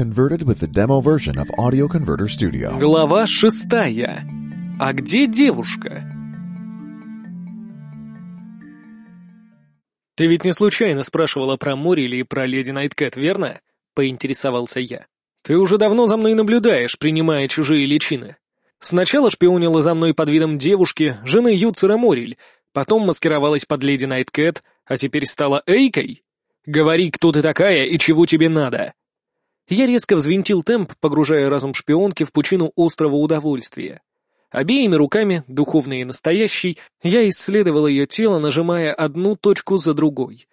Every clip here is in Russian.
converted with the demo version of Audio Converter Studio. Глава шестая. А где девушка? Ты ведь не случайно спрашивала про море или про леди Найткэт, верно? Поинтересовался я. Ты уже давно за мной наблюдаешь, принимая чужие личины. Сначала шпионила за мной под видом девушки, жены Юцера Мориль, потом маскировалась под леди Найткэт, а теперь стала Эйкой? Говори, кто ты такая и чего тебе надо. Я резко взвинтил темп, погружая разум шпионки в пучину острого удовольствия. Обеими руками, духовной и настоящей, я исследовал ее тело, нажимая одну точку за другой.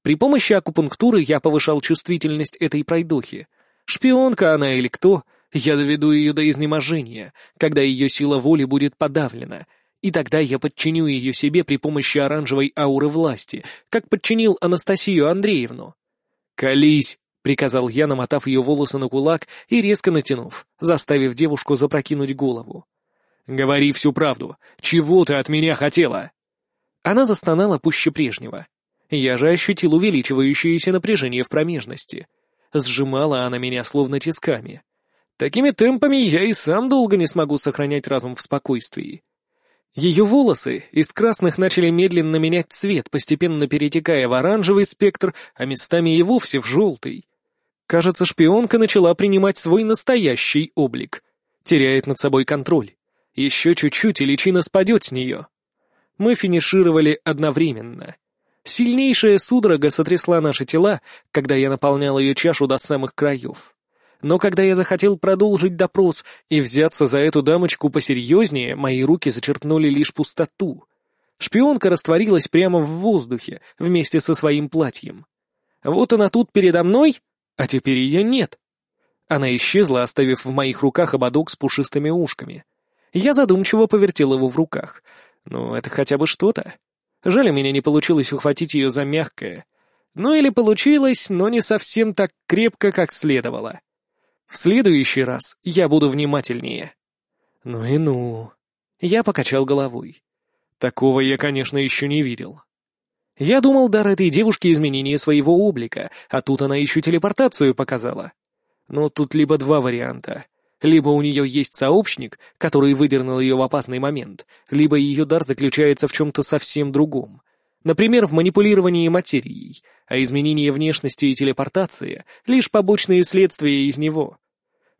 При помощи акупунктуры я повышал чувствительность этой пройдохи. Шпионка она или кто, я доведу ее до изнеможения, когда ее сила воли будет подавлена, и тогда я подчиню ее себе при помощи оранжевой ауры власти, как подчинил Анастасию Андреевну. «Колись!» — приказал я, намотав ее волосы на кулак и резко натянув, заставив девушку запрокинуть голову. «Говори всю правду. Чего ты от меня хотела?» Она застонала пуще прежнего. Я же ощутил увеличивающееся напряжение в промежности. Сжимала она меня словно тисками. Такими темпами я и сам долго не смогу сохранять разум в спокойствии. Ее волосы из красных начали медленно менять цвет, постепенно перетекая в оранжевый спектр, а местами и вовсе в желтый. Кажется, шпионка начала принимать свой настоящий облик. Теряет над собой контроль. Еще чуть-чуть, и личина спадет с нее. Мы финишировали одновременно. Сильнейшая судорога сотрясла наши тела, когда я наполнял ее чашу до самых краев. Но когда я захотел продолжить допрос и взяться за эту дамочку посерьезнее, мои руки зачерпнули лишь пустоту. Шпионка растворилась прямо в воздухе вместе со своим платьем. Вот она тут передо мной, а теперь ее нет. Она исчезла, оставив в моих руках ободок с пушистыми ушками. Я задумчиво повертел его в руках. Ну, это хотя бы что-то. Жаль, у меня не получилось ухватить ее за мягкое. Ну или получилось, но не совсем так крепко, как следовало. В следующий раз я буду внимательнее. Ну и ну. Я покачал головой. Такого я, конечно, еще не видел. Я думал, дар этой девушки изменение своего облика, а тут она еще телепортацию показала. Но тут либо два варианта. Либо у нее есть сообщник, который выдернул ее в опасный момент, либо ее дар заключается в чем-то совсем другом. Например, в манипулировании материей, а изменение внешности и телепортация — лишь побочные следствия из него.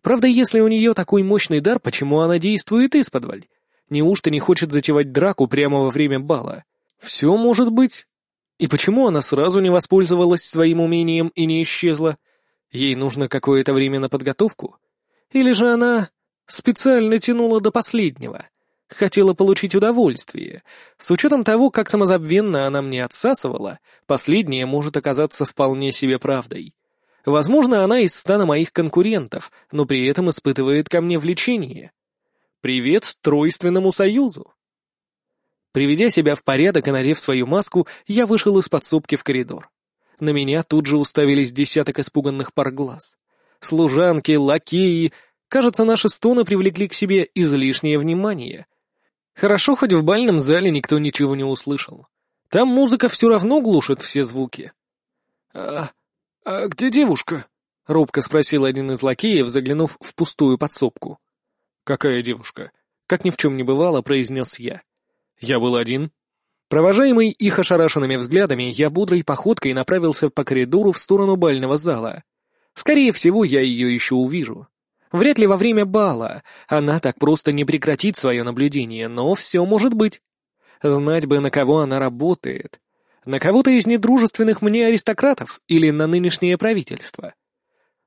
Правда, если у нее такой мощный дар, почему она действует исподволь? Неужто не хочет затевать драку прямо во время бала? Все может быть. И почему она сразу не воспользовалась своим умением и не исчезла? Ей нужно какое-то время на подготовку? Или же она специально тянула до последнего? Хотела получить удовольствие. С учетом того, как самозабвенно она мне отсасывала, последнее может оказаться вполне себе правдой. Возможно, она из стана моих конкурентов, но при этом испытывает ко мне влечение. Привет Тройственному Союзу! Приведя себя в порядок и надев свою маску, я вышел из подсобки в коридор. На меня тут же уставились десяток испуганных пар глаз. Служанки, лакеи. Кажется, наши стоны привлекли к себе излишнее внимание. Хорошо, хоть в бальном зале никто ничего не услышал. Там музыка все равно глушит все звуки. «А, а где девушка?» — робко спросил один из лакеев, заглянув в пустую подсобку. «Какая девушка?» — как ни в чем не бывало, произнес я. «Я был один». Провожаемый их ошарашенными взглядами, я бодрой походкой направился по коридору в сторону бального зала. Скорее всего, я ее еще увижу. Вряд ли во время бала. Она так просто не прекратит свое наблюдение, но все может быть. Знать бы, на кого она работает. На кого-то из недружественных мне аристократов или на нынешнее правительство.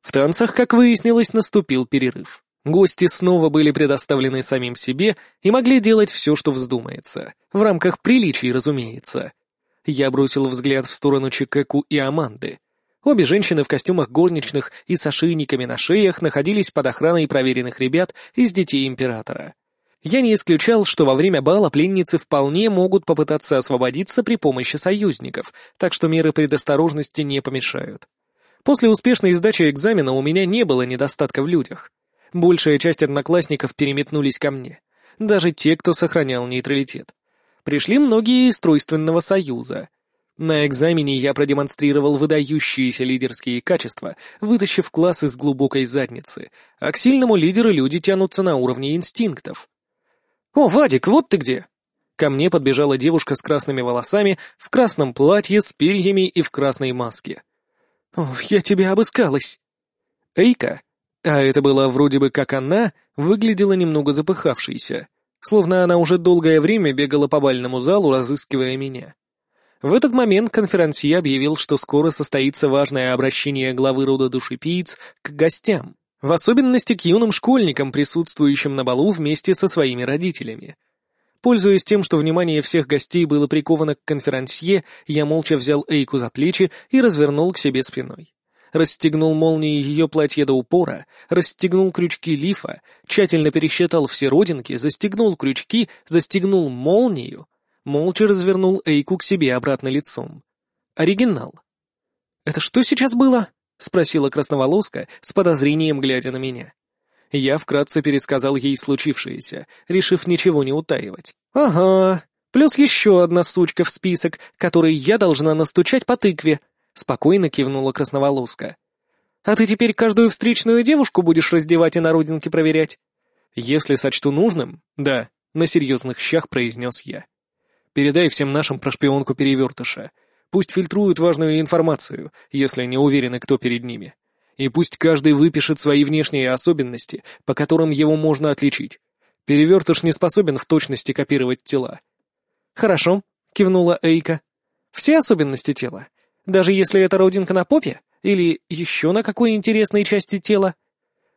В танцах, как выяснилось, наступил перерыв. Гости снова были предоставлены самим себе и могли делать все, что вздумается. В рамках приличий, разумеется. Я бросил взгляд в сторону Чикеку и Аманды. Обе женщины в костюмах горничных и с ошейниками на шеях находились под охраной проверенных ребят из детей императора. Я не исключал, что во время бала пленницы вполне могут попытаться освободиться при помощи союзников, так что меры предосторожности не помешают. После успешной сдачи экзамена у меня не было недостатка в людях. Большая часть одноклассников переметнулись ко мне. Даже те, кто сохранял нейтралитет. Пришли многие из Тройственного Союза. На экзамене я продемонстрировал выдающиеся лидерские качества, вытащив класс из глубокой задницы, а к сильному лидеру люди тянутся на уровне инстинктов. «О, Вадик, вот ты где!» Ко мне подбежала девушка с красными волосами, в красном платье, с перьями и в красной маске. «Ох, я тебя обыскалась!» Эйка, а это была вроде бы как она, выглядела немного запыхавшейся, словно она уже долгое время бегала по бальному залу, разыскивая меня. В этот момент конферансье объявил, что скоро состоится важное обращение главы рода душепиец к гостям, в особенности к юным школьникам, присутствующим на балу вместе со своими родителями. Пользуясь тем, что внимание всех гостей было приковано к конферансье, я молча взял Эйку за плечи и развернул к себе спиной. Расстегнул молнии ее платья до упора, расстегнул крючки лифа, тщательно пересчитал все родинки, застегнул крючки, застегнул молнию, молча развернул Эйку к себе обратно лицом. Оригинал. «Это что сейчас было?» — спросила красноволоска с подозрением, глядя на меня. Я вкратце пересказал ей случившееся, решив ничего не утаивать. «Ага, плюс еще одна сучка в список, которой я должна настучать по тыкве», — спокойно кивнула красноволоска. «А ты теперь каждую встречную девушку будешь раздевать и на родинке проверять?» «Если сочту нужным, да», — на серьезных щах произнес я. Передай всем нашим про шпионку перевертыша. Пусть фильтруют важную информацию, если не уверены, кто перед ними. И пусть каждый выпишет свои внешние особенности, по которым его можно отличить. Перевертыш не способен в точности копировать тела. «Хорошо», — кивнула Эйка. «Все особенности тела? Даже если это родинка на попе? Или еще на какой интересной части тела?»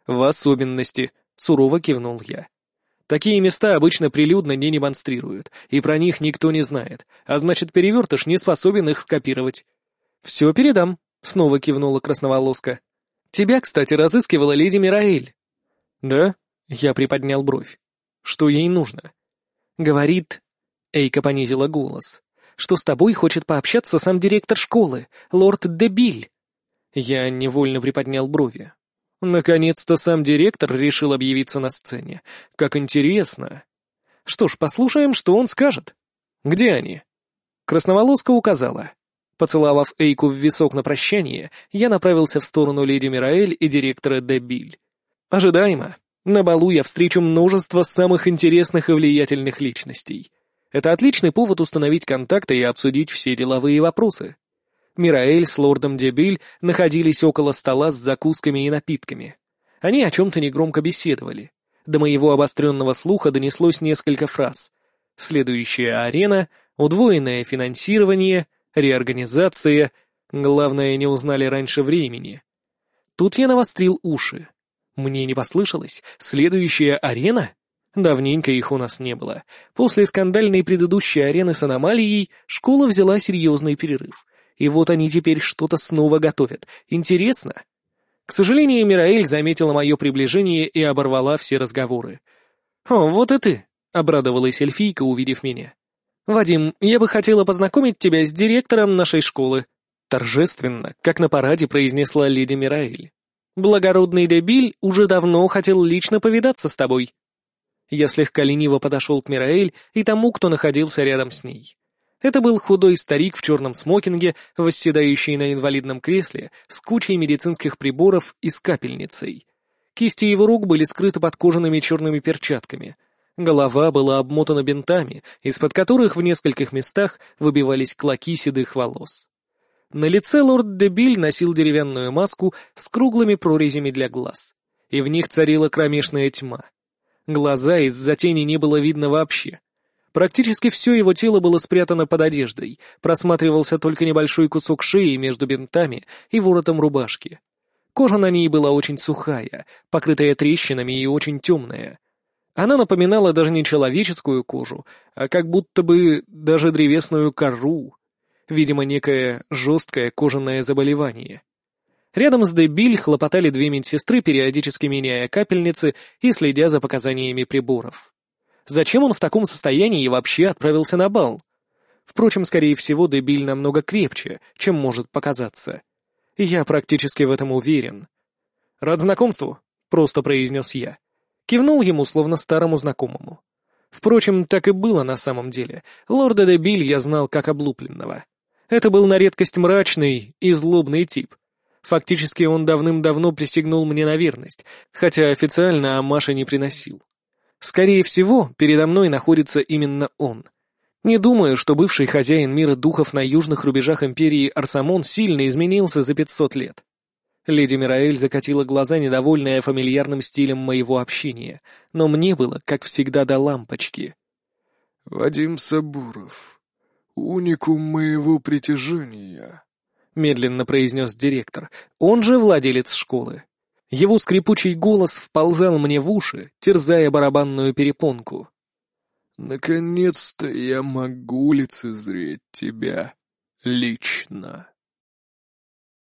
«В особенности», — сурово кивнул я. Такие места обычно прилюдно не демонстрируют, и про них никто не знает, а значит, перевертыш не способен их скопировать. «Все передам», — снова кивнула красноволоска. «Тебя, кстати, разыскивала леди Мираэль». «Да?» — я приподнял бровь. «Что ей нужно?» «Говорит...» — Эйка понизила голос. «Что с тобой хочет пообщаться сам директор школы, лорд Дебиль». Я невольно приподнял брови. Наконец-то сам директор решил объявиться на сцене. Как интересно. Что ж, послушаем, что он скажет. Где они? Красноволоска указала. Поцеловав Эйку в висок на прощание, я направился в сторону леди Мираэль и директора Дебиль. Ожидаемо. На балу я встречу множество самых интересных и влиятельных личностей. Это отличный повод установить контакты и обсудить все деловые вопросы. Мираэль с лордом Дебиль находились около стола с закусками и напитками. Они о чем-то негромко беседовали. До моего обостренного слуха донеслось несколько фраз. Следующая арена, удвоенное финансирование, реорганизация, главное, не узнали раньше времени. Тут я навострил уши. Мне не послышалось. Следующая арена? Давненько их у нас не было. После скандальной предыдущей арены с аномалией школа взяла серьезный перерыв — и вот они теперь что-то снова готовят. Интересно? К сожалению, Мираэль заметила мое приближение и оборвала все разговоры. «О, вот и ты!» — обрадовалась эльфийка, увидев меня. «Вадим, я бы хотела познакомить тебя с директором нашей школы». Торжественно, как на параде произнесла леди Мираэль. «Благородный Дебиль уже давно хотел лично повидаться с тобой». Я слегка лениво подошел к Мираэль и тому, кто находился рядом с ней. Это был худой старик в черном смокинге, восседающий на инвалидном кресле, с кучей медицинских приборов и с капельницей. Кисти его рук были скрыты под кожаными черными перчатками. Голова была обмотана бинтами, из-под которых в нескольких местах выбивались клоки седых волос. На лице лорд Дебиль носил деревянную маску с круглыми прорезями для глаз, и в них царила кромешная тьма. Глаза из-за тени не было видно вообще. Практически все его тело было спрятано под одеждой, просматривался только небольшой кусок шеи между бинтами и воротом рубашки. Кожа на ней была очень сухая, покрытая трещинами и очень темная. Она напоминала даже не человеческую кожу, а как будто бы даже древесную кору. Видимо, некое жесткое кожаное заболевание. Рядом с Дебиль хлопотали две медсестры, периодически меняя капельницы и следя за показаниями приборов. Зачем он в таком состоянии и вообще отправился на бал? Впрочем, скорее всего, Дебиль намного крепче, чем может показаться. Я практически в этом уверен. «Рад знакомству», — просто произнес я. Кивнул ему, словно старому знакомому. Впрочем, так и было на самом деле. Лорда Дебиль я знал как облупленного. Это был на редкость мрачный и злобный тип. Фактически он давным-давно присягнул мне на верность, хотя официально Амаша не приносил. Скорее всего, передо мной находится именно он. Не думаю, что бывший хозяин мира духов на южных рубежах империи Арсамон сильно изменился за 500 лет. Леди Мираэль закатила глаза, недовольная фамильярным стилем моего общения, но мне было, как всегда, до лампочки. «Вадим Сабуров, уникум моего притяжения», — медленно произнес директор, он же владелец школы. Его скрипучий голос вползал мне в уши, терзая барабанную перепонку. «Наконец-то я могу лицезреть тебя лично».